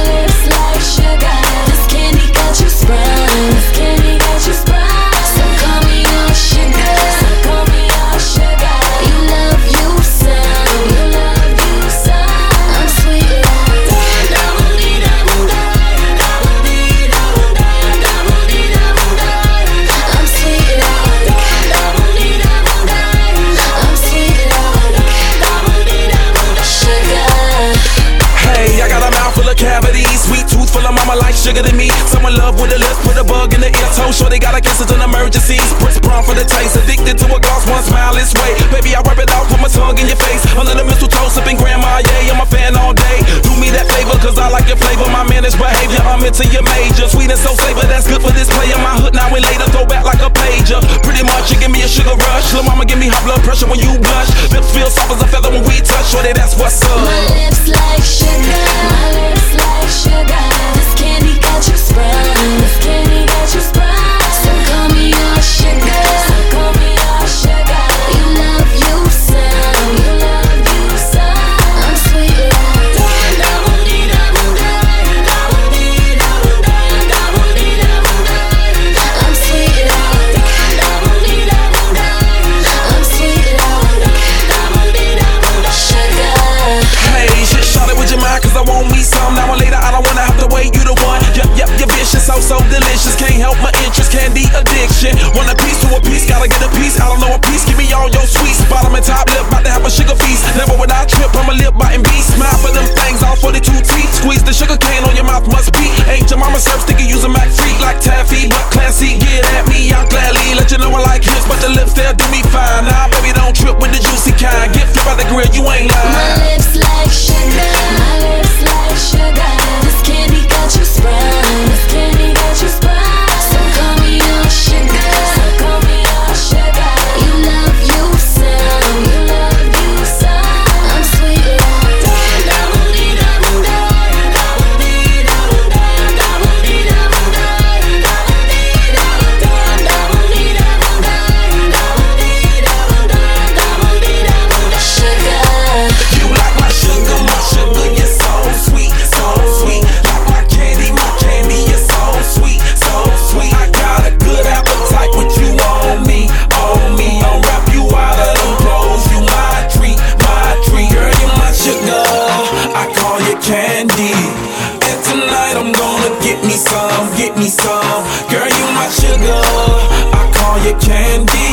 My like sugar to me. Someone love with a lips, put a bug in the ear, toe, sure they got a kiss, it's an emergency. Spritz brown for the taste, addicted to a gloss, one smile is way. Baby, I rub it out, put my tongue in your face. Under the mistletoe, sipping grandma, yeah, I'm a fan all day. Do me that favor, cause I like your flavor, my managed behavior, I'm into your major. Sweet and so savor, that's good for this player. My hood now and later, throw back like a pager. Pretty much, you give me a sugar rush. Lil' mama, give me high blood pressure when you blush. Lips feel soft as a feather when we touch, shorty, that's what's up. My lips like sugar. so, so delicious. Can't help my interest, candy addiction. Want a piece to a piece, gotta get a piece. I don't know a piece, give me all your sweets. Bottom and top lip, about to have a sugar feast. Never would I trip, I'm a lip biting beast. Smile for them things, all 42 teeth. Squeeze the sugar cane on your mouth, must be. Ain't your mama surf, sticky, use a Mac freak like taffy. But classy, get at me, I'll gladly let you know I like hips, but the lips, they'll do me fine. Nah, baby, don't trip with the juicy kind. Get flipped by the grill, you ain't lying. My lips like sugar. candy. And tonight I'm gonna get me some, get me some. Girl, you my sugar. I call you candy.